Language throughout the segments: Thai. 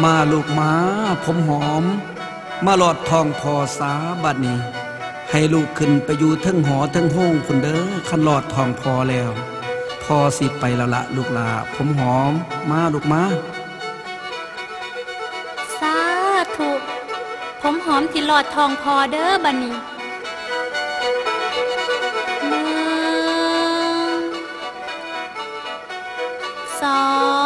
มาลูกมาผมหอม มาหลอดทองพอสาบัดนี้ ให้ลูกขึ้นไปอยู่ทั้งหอทั้งห้องคุณเด้อคันหลอดทองพอแล้ว พอสิไปและละลูกลาผมหอม มาลูกมาสาธุผมหอมที่หลอดทองพอเด้อบันนี้หนึ่งสอง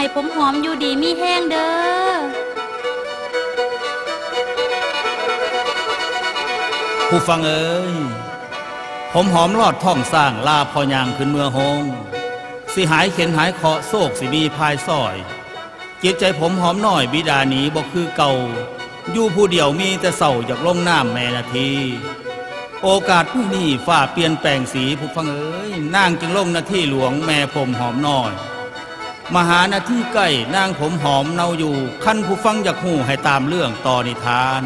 ให้ผมหอมอยู่ดีมีแห้งเด้อ ผู้ฟังเอ้ยผมหอมลอดท่องสร้างลาพอยางขึ้นเมือหงสิหายเข็นหายเคาะโศกสิมีพายซอยจิตใจผมหอมหน่อยบิดาหนีบอกคือเก่า อยู่ผู้เดียวมีแต่เศร้าอยากลงน้ำแม่นาที โอกาสผู้นี้ฝ่าเปลี่ยนแปลงสีผู้ฟังเอ้ยนางจึงลงหน้าที่หลวงแม่ผมหอมหน้อย มหาหน้าที่ใกล้นางผมหอมเนาอยู่ขั้นผู้ฟังอยากหูให้ตามเรื่องต่อนิทาน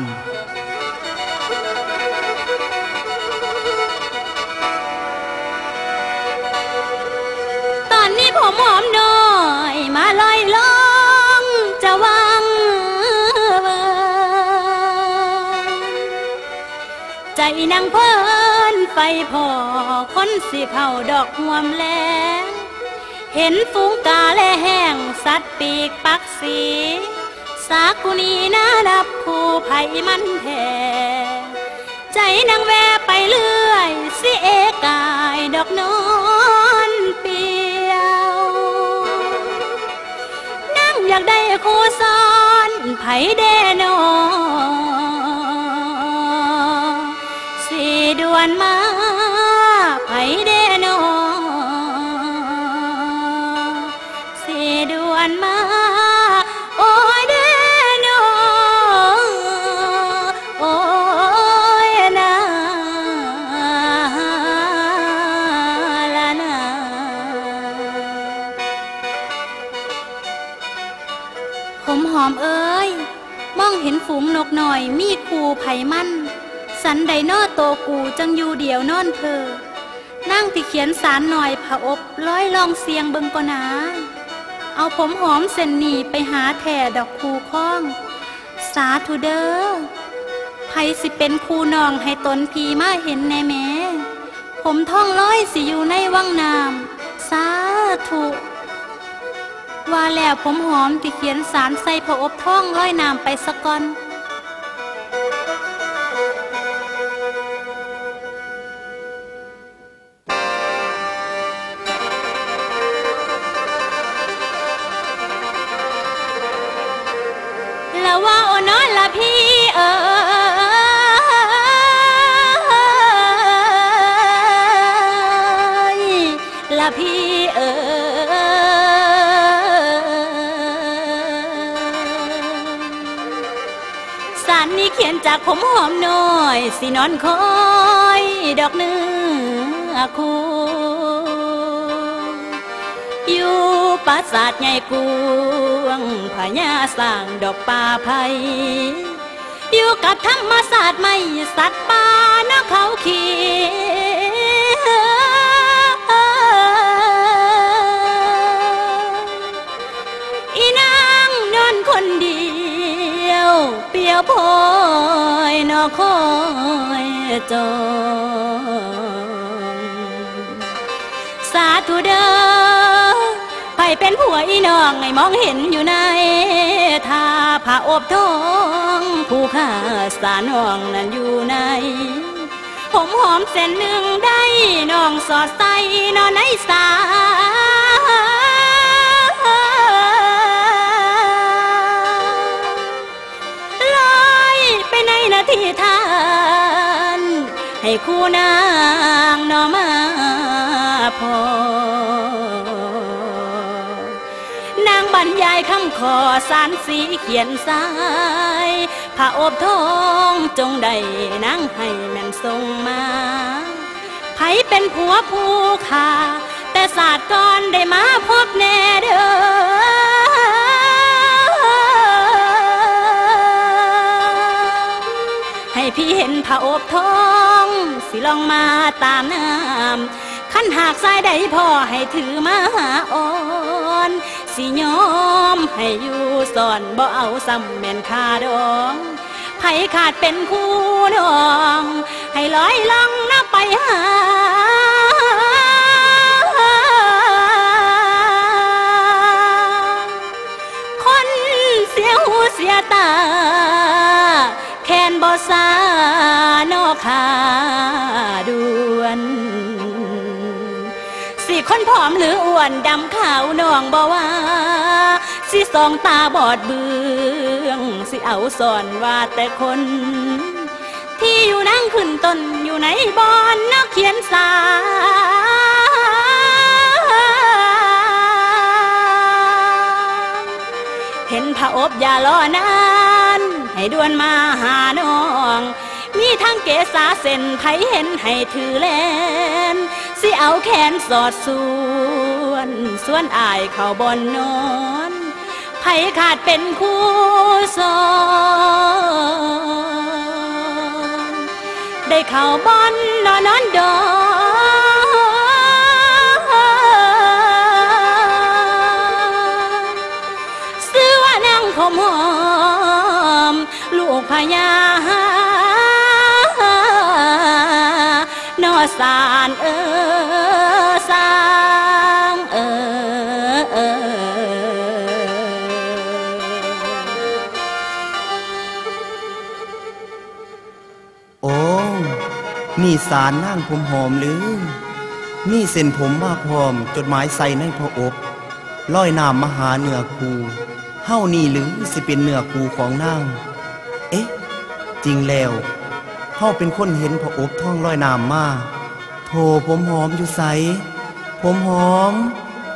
ตอนนี้ผมหอมน้อยมาลอยล่องจะวัง ใจนางเพิ่นไฟพอคนสิเผาดอกหวมแลง เห็นฝูงกาและแห้งสัตว์ปีกปักสี สากุนีนานับผู้ไผมันแท้ใจนางแวไปเรื่อย สิเอกายดอกนอนเปียวนั่งอยากได้คู่ซ้อนไผเดนอสีดวนมา มหอมเอ้ยมองเห็นฝูงนกหน่อยมีคูไผ่มั่น สันไดนอโตกูจังอยู่เดียวนอนเพอนั่งที่เขียนสารหน่อยผอบร้อยลองเสียงเบิงก็นาเอาผมหอมเส้นหนีไปหาแท่ดอกคูข้อง สาธุเดอ้อไผสิเป็นคูนองให้ตนพีมาเห็นแน่แม้ผมท่องร้อยสิอยู่ในวังน้ำสาธุ ว่าแล้วผมหอมที่เขียนสารใส่ผอบท่องร้อยน้ำไปสะก่อนแล้วว่า จากผมหอมน้อย สินอนคอย ดอกเนื้อคู่อยู่ปราสาทใหญ่กวงพญาสร้างดอกป่าไผ่อยู่กับธรรมศาสตร์ไม่สัตว์ป่านะเขาเขีอี จองสาธุเด้อไปเป็นผัวอีน้องไงมองเห็นอยู่ในทาผ้าอบทองผู้ข้าสาน้องนั้นอยู่ในผมหอมเส้นหนึ่งได้น้องสอดใส่นอนในสา คู่นางนอมาพอนางบรรยายคำขอสารสีเขียนสายผ้าอบทองจงได้นางให้แม่นทรงมาไผเป็นผัวผู้ขาแต่ศาสตร์ก่อนได้มาพบแน่เด้อ พี่เห็นผ้าอบทอง สิลองมาตามน้ำขันหากสายใดพ่อให้ถือมาหาอ่อนสิยอมให้อยู่สอนบ่เอาซ้ำแม่นคาดองไผขาดเป็นคู่ดอง ให้ลอยล่องนับไปหาคนเสียหูเสียตา บอสานอขาด่วน สิคนผอมหรืออ้วนดำขาวน้องบ่ว่า สิสองตาบอดเบือง สิเอาสอนว่าแต่คน ที่อยู่นั่งขึ้นต้นอยู่ในบอนนักเขียนสาเห็นพระอบอย่ารอนาน ให้ด่วนมาหาน้อง มีทั้งเกษาเส้นไผเห็นให้ถือแลนสิเอาแขนสอดส่วนส่วนอายเขาบอนนอนไผขาดเป็นคู่สอนได้เขาบอนนอนนอนดอนซื้อว่านางผมหอม ลูกพญานอสารเออสางเออโอ้นี่สารนั่งผมหอมหรือ นี่เส้นผมมาพร้อม จดหมายใส่ในพระอบร้อยนามมหาเนื้อคูเฮ้านี่หรือสิเป็นเนื้อคูของนาง เอ๊ะ จริงแล้วเฮาเป็นคนเห็นพระอบท่องร้อยนามมาโธ่ผมหอมอยู่ใส ผมหอม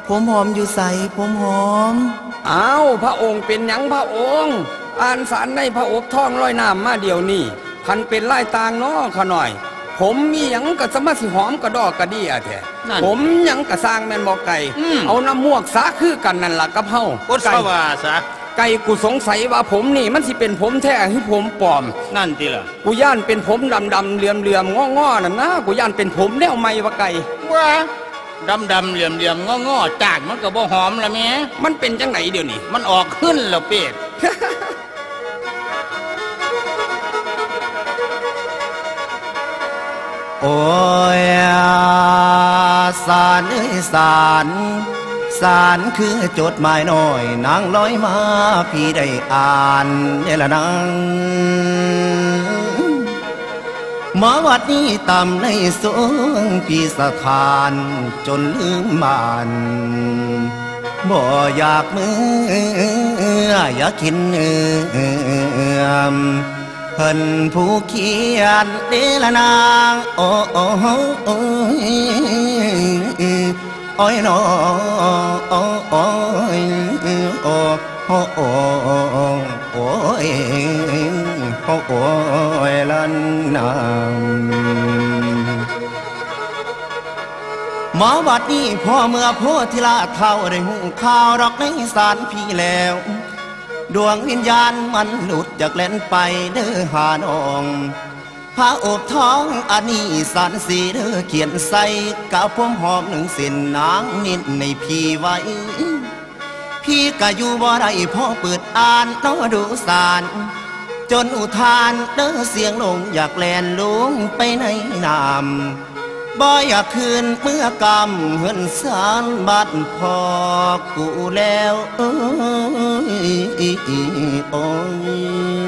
ผมหอมอยู่ใส ผมหอม อ้าวพระองค์เป็นหยังพระองค์ อ่านสารในพระอบท่องร้อยน้ำมาเดียวนี่คันเป็นไล่ตางเนาะขะหน่อย ผมมีหยังกะสมาสิหอมกระดอกกระเดียแท้นั่น ผมหยังกะสร้างแม่นบอกไก่อืมเอาน้ำมวกสาคือกันนั่นล่ะกับเฮา อดไก่สว่าซะ ไก่กูสงสัยว่าผมนี่ มันสิเป็นผมแท้หรือผมปลอม นั่นติล่ะกูย่านเป็นผมดำดำๆเหลื่อมเหลื่อมง้อง้อๆนั่นนะกูย่านเป็นผมแนวไม่ว่าไก่ ว่าดำดำๆเหลี่ยมเหลี่ยมงองอๆจากมันก็บ่หอมละแม่มันเป็นจังไหนเดี๋ยวนี้มันออกขึ้นแล้วเป็ดโอ้ยสารเอ้ยสาร สารคือจดหมายน้อยนางลอยมาพี่ได้อ่านเนี่ยละนางมาวัดนี้ตำในสวงพี่สถานจนลืมบานบ่อยากมืออยากกินเอื้อมเพิ่นผู้เขียนเดละนางโอ้โอ้ อ้ยโอ้ยนอโอ้โอ้ยโอ้โอ้โอ้โอ้ยโอ้โอ้ยละนนางมาบัดนี้พ่อเมื่อโพธิลาเท่าได้หูข่าวดอกในสารพี่แล้ว ดวงวิญญาณมันหลุดจากแล่นไปเด้อหาน้อง พระอบท้องอันนี้สันสีเด้อเขียนใส่กับผมหอมหนึ่งส้นนางนิดในพี่ไว้ พี่ก็อยู่บ่ได้พ่อเปิดอ่านน้อดูสาร จนอุทานเด้อเสียงลงอยากแลนลุงไปในน้ำบ่อยากคืนเมื่อกำเหินสารบัดพอกูแล้วเอ้ยโอ้ย